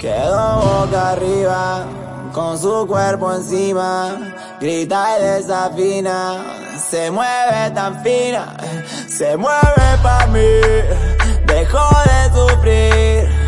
Quedó boca arriba, con su cuerpo encima, grita y desafina, se mueve tan fina, se mueve pa' mí, dejó de sufrir,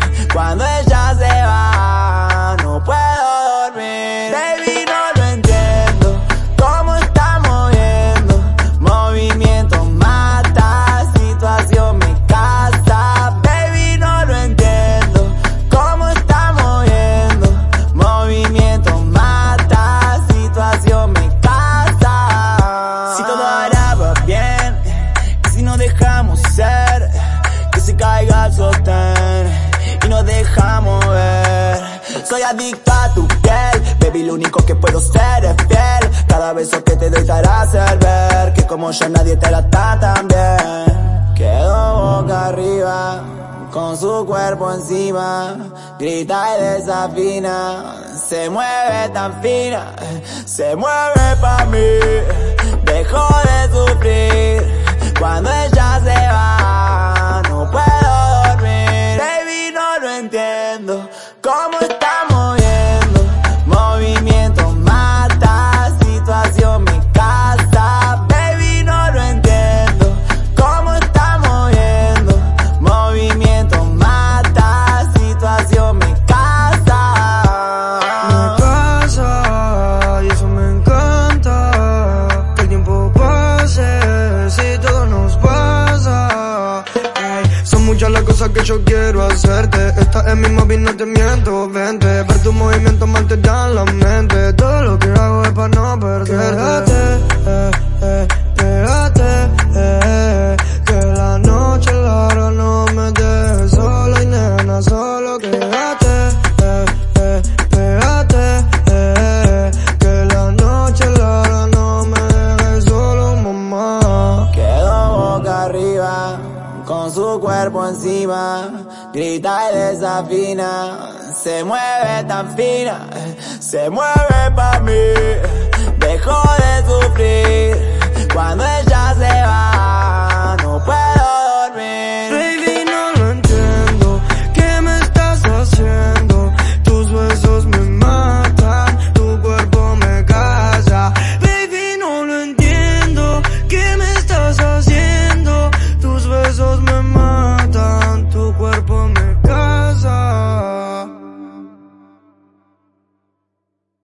Soy adicto a tu piel, baby, lo único que puedo ser es fiel. Cada beso que te doy te hará hacer ver que como yo nadie te la tan bien. Quedó boca arriba, con su cuerpo encima, grita y desafina, se mueve tan fina, se mueve pa' mí, dejó de sufrir, cuando ella se va, no puedo dormir. Baby, no lo entiendo, cómo está muchas las cosas que yo quiero hacerte. Esta es mi móvil, no te miento. Vente, ver tu movimiento mal te dan con su cuerpo encima, grita y desafina, se mueve tan fina, se mueve pa' mí, dejó de